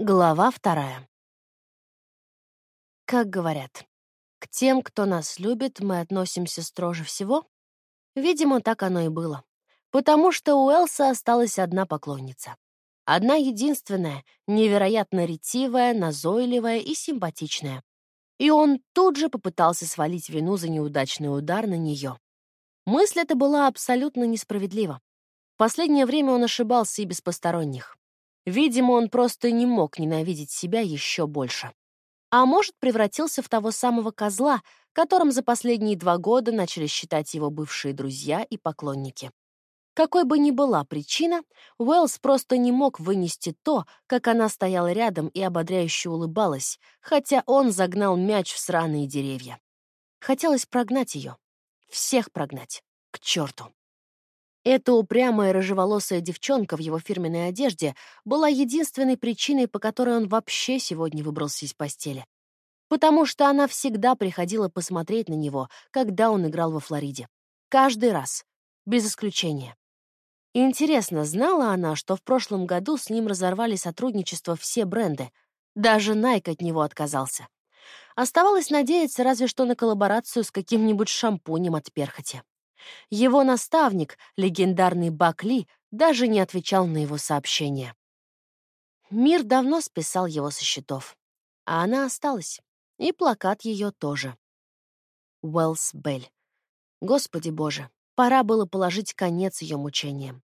Глава вторая. Как говорят, к тем, кто нас любит, мы относимся строже всего? Видимо, так оно и было. Потому что у Элса осталась одна поклонница. Одна единственная, невероятно ретивая, назойливая и симпатичная. И он тут же попытался свалить вину за неудачный удар на нее. Мысль эта была абсолютно несправедлива. В последнее время он ошибался и без посторонних. Видимо, он просто не мог ненавидеть себя еще больше. А может, превратился в того самого козла, которым за последние два года начали считать его бывшие друзья и поклонники. Какой бы ни была причина, Уэллс просто не мог вынести то, как она стояла рядом и ободряюще улыбалась, хотя он загнал мяч в сраные деревья. Хотелось прогнать ее. Всех прогнать. К черту. Эта упрямая рыжеволосая девчонка в его фирменной одежде была единственной причиной, по которой он вообще сегодня выбрался из постели. Потому что она всегда приходила посмотреть на него, когда он играл во Флориде. Каждый раз. Без исключения. Интересно, знала она, что в прошлом году с ним разорвали сотрудничество все бренды? Даже Nike от него отказался. Оставалось надеяться разве что на коллаборацию с каким-нибудь шампунем от перхоти. Его наставник, легендарный Бакли, даже не отвечал на его сообщения. Мир давно списал его со счетов, а она осталась, и плакат ее тоже. Уэллс Белль. Господи боже, пора было положить конец ее мучениям.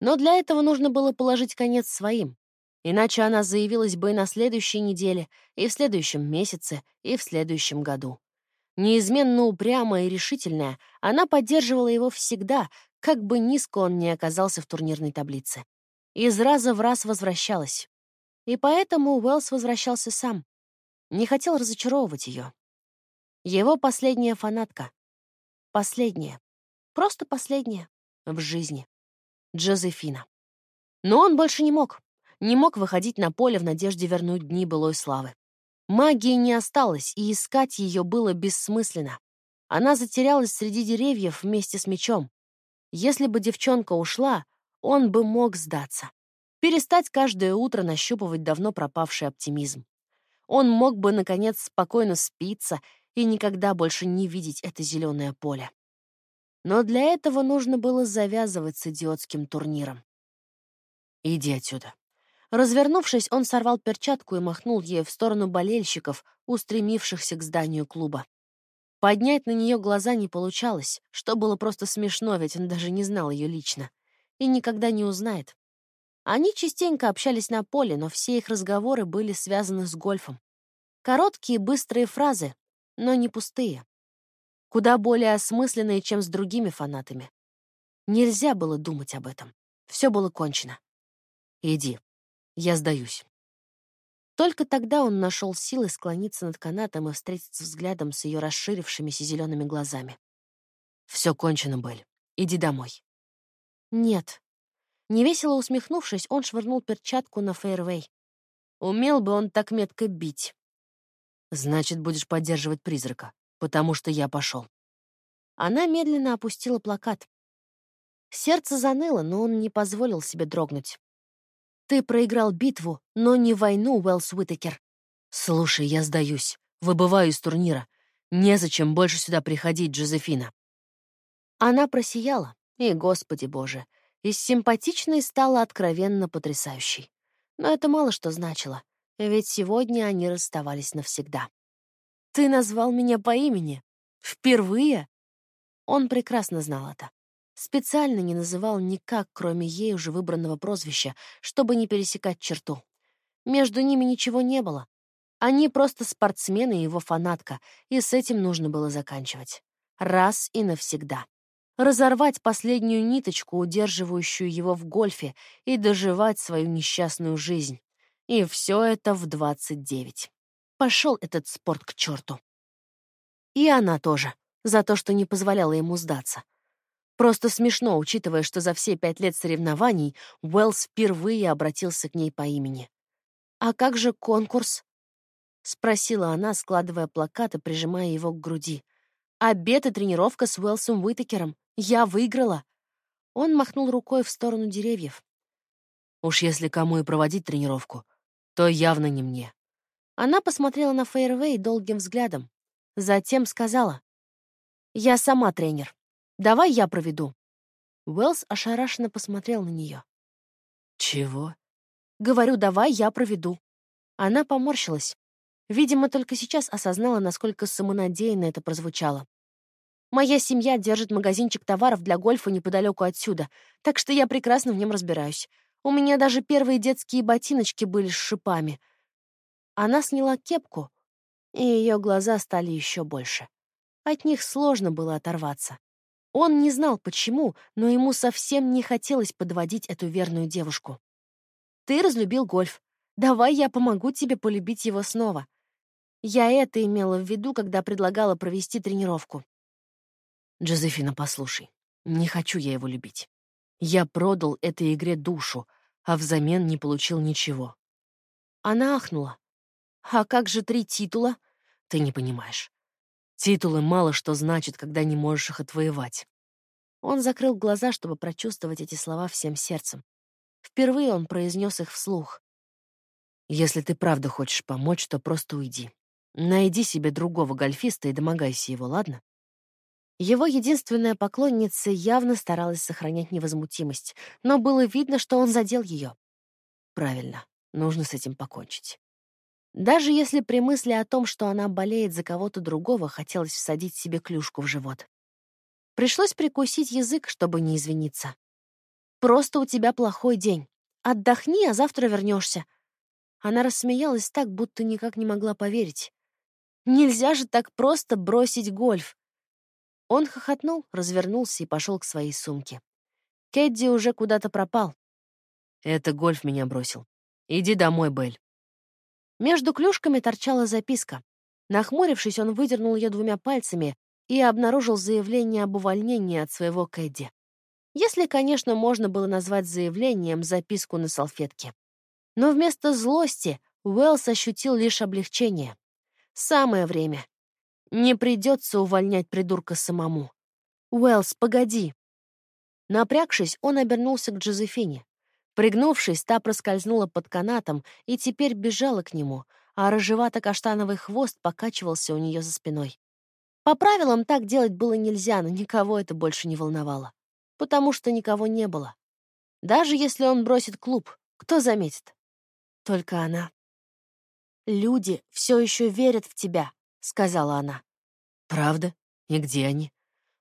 Но для этого нужно было положить конец своим. Иначе она заявилась бы и на следующей неделе, и в следующем месяце, и в следующем году. Неизменно упрямая и решительная, она поддерживала его всегда, как бы низко он ни оказался в турнирной таблице. Из раза в раз возвращалась. И поэтому Уэллс возвращался сам. Не хотел разочаровывать ее. Его последняя фанатка. Последняя. Просто последняя. В жизни. Джозефина. Но он больше не мог. Не мог выходить на поле в надежде вернуть дни былой славы. Магии не осталось, и искать ее было бессмысленно. Она затерялась среди деревьев вместе с мечом. Если бы девчонка ушла, он бы мог сдаться. Перестать каждое утро нащупывать давно пропавший оптимизм. Он мог бы, наконец, спокойно спиться и никогда больше не видеть это зеленое поле. Но для этого нужно было завязывать с идиотским турниром. «Иди отсюда», Развернувшись, он сорвал перчатку и махнул ею в сторону болельщиков, устремившихся к зданию клуба. Поднять на нее глаза не получалось, что было просто смешно, ведь он даже не знал ее лично. И никогда не узнает. Они частенько общались на поле, но все их разговоры были связаны с гольфом. Короткие, быстрые фразы, но не пустые. Куда более осмысленные, чем с другими фанатами. Нельзя было думать об этом. Все было кончено. «Иди», я сдаюсь. Только тогда он нашел силы склониться над канатом и встретиться взглядом с ее расширившимися зелеными глазами. Все кончено, Бель. Иди домой. Нет. Невесело усмехнувшись, он швырнул перчатку на фейервей. Умел бы он так метко бить. Значит, будешь поддерживать призрака, потому что я пошел. Она медленно опустила плакат. Сердце заныло, но он не позволил себе дрогнуть. Ты проиграл битву, но не войну, Уэллс Уитакер. Слушай, я сдаюсь. Выбываю из турнира. Незачем больше сюда приходить, Джозефина. Она просияла, и, господи боже, из симпатичной стала откровенно потрясающей. Но это мало что значило, ведь сегодня они расставались навсегда. «Ты назвал меня по имени? Впервые?» Он прекрасно знал это. Специально не называл никак, кроме ей уже выбранного прозвища, чтобы не пересекать черту. Между ними ничего не было. Они просто спортсмены и его фанатка, и с этим нужно было заканчивать. Раз и навсегда. Разорвать последнюю ниточку, удерживающую его в гольфе, и доживать свою несчастную жизнь. И все это в 29. Пошел этот спорт к черту. И она тоже, за то, что не позволяла ему сдаться. Просто смешно, учитывая, что за все пять лет соревнований Уэллс впервые обратился к ней по имени. «А как же конкурс?» — спросила она, складывая плакат и прижимая его к груди. «Обед и тренировка с Уэлсом Уитакером. Я выиграла!» Он махнул рукой в сторону деревьев. «Уж если кому и проводить тренировку, то явно не мне. Она посмотрела на Фейервей долгим взглядом. Затем сказала. «Я сама тренер. Давай я проведу». Уэллс ошарашенно посмотрел на нее. «Чего?» «Говорю, давай я проведу». Она поморщилась. Видимо, только сейчас осознала, насколько самонадеянно это прозвучало. Моя семья держит магазинчик товаров для гольфа неподалеку отсюда, так что я прекрасно в нем разбираюсь. У меня даже первые детские ботиночки были с шипами. Она сняла кепку, и ее глаза стали еще больше. От них сложно было оторваться. Он не знал, почему, но ему совсем не хотелось подводить эту верную девушку. «Ты разлюбил гольф. Давай я помогу тебе полюбить его снова». Я это имела в виду, когда предлагала провести тренировку. Джозефина, послушай, не хочу я его любить. Я продал этой игре душу, а взамен не получил ничего. Она ахнула. «А как же три титула?» Ты не понимаешь. Титулы мало что значат, когда не можешь их отвоевать. Он закрыл глаза, чтобы прочувствовать эти слова всем сердцем. Впервые он произнес их вслух. «Если ты правда хочешь помочь, то просто уйди. Найди себе другого гольфиста и домогайся его, ладно?» Его единственная поклонница явно старалась сохранять невозмутимость, но было видно, что он задел ее. Правильно, нужно с этим покончить. Даже если при мысли о том, что она болеет за кого-то другого, хотелось всадить себе клюшку в живот. Пришлось прикусить язык, чтобы не извиниться. «Просто у тебя плохой день. Отдохни, а завтра вернешься. Она рассмеялась так, будто никак не могла поверить. «Нельзя же так просто бросить гольф. Он хохотнул, развернулся и пошел к своей сумке. Кэдди уже куда-то пропал. «Это гольф меня бросил. Иди домой, Белль». Между клюшками торчала записка. Нахмурившись, он выдернул ее двумя пальцами и обнаружил заявление об увольнении от своего Кэдди. Если, конечно, можно было назвать заявлением записку на салфетке. Но вместо злости Уэллс ощутил лишь облегчение. Самое время. Не придется увольнять придурка самому. Уэллс, погоди. Напрягшись, он обернулся к Джозефине. Пригнувшись, та проскользнула под канатом и теперь бежала к нему, а рыжевато-каштановый хвост покачивался у нее за спиной. По правилам так делать было нельзя, но никого это больше не волновало. Потому что никого не было. Даже если он бросит клуб, кто заметит? Только она. Люди все еще верят в тебя, — сказала она. «Правда? И где они?»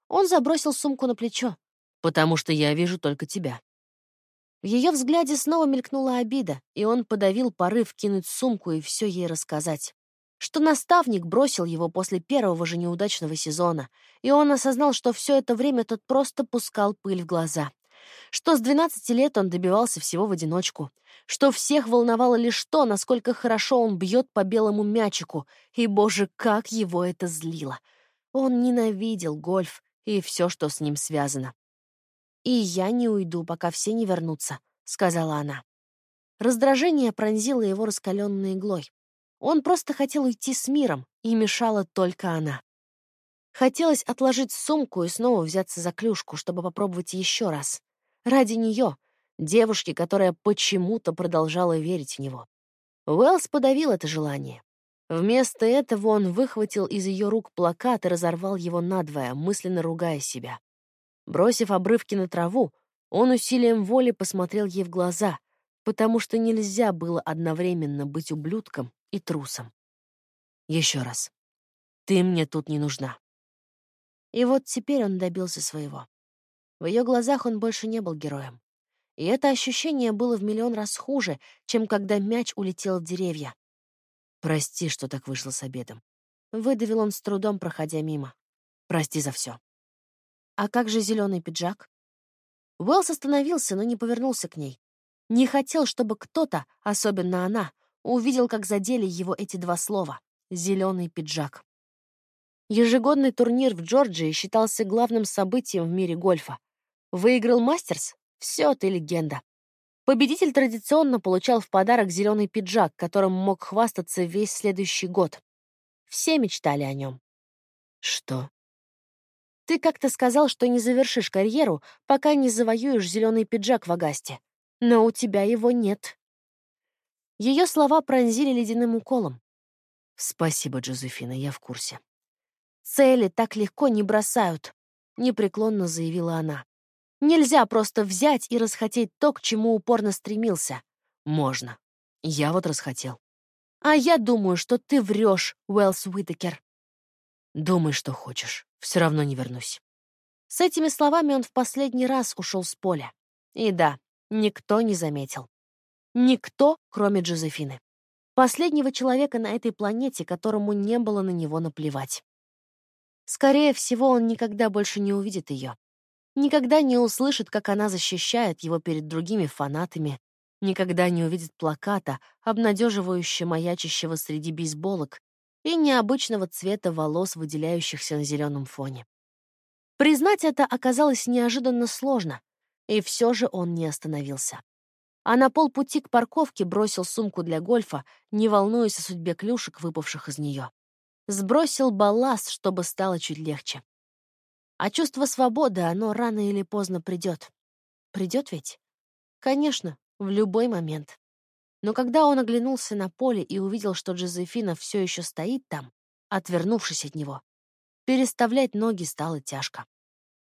Он забросил сумку на плечо. «Потому что я вижу только тебя». В ее взгляде снова мелькнула обида, и он подавил порыв кинуть сумку и все ей рассказать. Что наставник бросил его после первого же неудачного сезона, и он осознал, что все это время тот просто пускал пыль в глаза. Что с 12 лет он добивался всего в одиночку, что всех волновало лишь то, насколько хорошо он бьет по белому мячику, и, боже, как его это злило. Он ненавидел гольф и все, что с ним связано. «И я не уйду, пока все не вернутся», — сказала она. Раздражение пронзило его раскаленной иглой. Он просто хотел уйти с миром, и мешала только она. Хотелось отложить сумку и снова взяться за клюшку, чтобы попробовать еще раз. Ради нее, девушки, которая почему-то продолжала верить в него. Уэллс подавил это желание. Вместо этого он выхватил из ее рук плакат и разорвал его надвое, мысленно ругая себя. Бросив обрывки на траву, он усилием воли посмотрел ей в глаза, потому что нельзя было одновременно быть ублюдком и трусом. Еще раз. Ты мне тут не нужна. И вот теперь он добился своего. В ее глазах он больше не был героем. И это ощущение было в миллион раз хуже, чем когда мяч улетел в деревья. «Прости, что так вышло с обедом». Выдавил он с трудом, проходя мимо. «Прости за все. «А как же зеленый пиджак?» Уэллс остановился, но не повернулся к ней. Не хотел, чтобы кто-то, особенно она, увидел, как задели его эти два слова — «зеленый пиджак». Ежегодный турнир в Джорджии считался главным событием в мире гольфа. Выиграл мастерс? Все, ты легенда. Победитель традиционно получал в подарок зеленый пиджак, которым мог хвастаться весь следующий год. Все мечтали о нем. Что? Ты как-то сказал, что не завершишь карьеру, пока не завоюешь зеленый пиджак в Агасте. Но у тебя его нет. Ее слова пронзили ледяным уколом. «Спасибо, Джозефина, я в курсе». «Цели так легко не бросают», — непреклонно заявила она. «Нельзя просто взять и расхотеть то, к чему упорно стремился». «Можно. Я вот расхотел». «А я думаю, что ты врешь, Уэллс Уитакер». «Думай, что хочешь. Все равно не вернусь». С этими словами он в последний раз ушел с поля. И да, никто не заметил. Никто, кроме Джозефины. Последнего человека на этой планете, которому не было на него наплевать. Скорее всего, он никогда больше не увидит ее. Никогда не услышит, как она защищает его перед другими фанатами. Никогда не увидит плаката, обнадеживающе маячащего среди бейсболок и необычного цвета волос, выделяющихся на зеленом фоне. Признать это оказалось неожиданно сложно, и все же он не остановился. А на полпути к парковке бросил сумку для гольфа, не волнуясь о судьбе клюшек, выпавших из нее. Сбросил балласт, чтобы стало чуть легче. А чувство свободы, оно рано или поздно придет. Придет ведь? Конечно, в любой момент. Но когда он оглянулся на поле и увидел, что Джозефина все еще стоит там, отвернувшись от него, Переставлять ноги стало тяжко.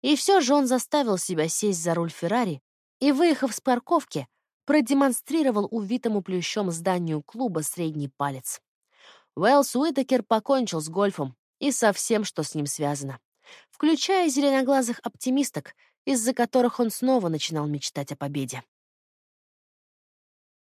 И все же он заставил себя сесть за руль Феррари и, выехав с парковки, продемонстрировал увитому плющом зданию клуба средний палец. Уэллс Уитакер покончил с гольфом и со всем, что с ним связано, включая зеленоглазых оптимисток, из-за которых он снова начинал мечтать о победе.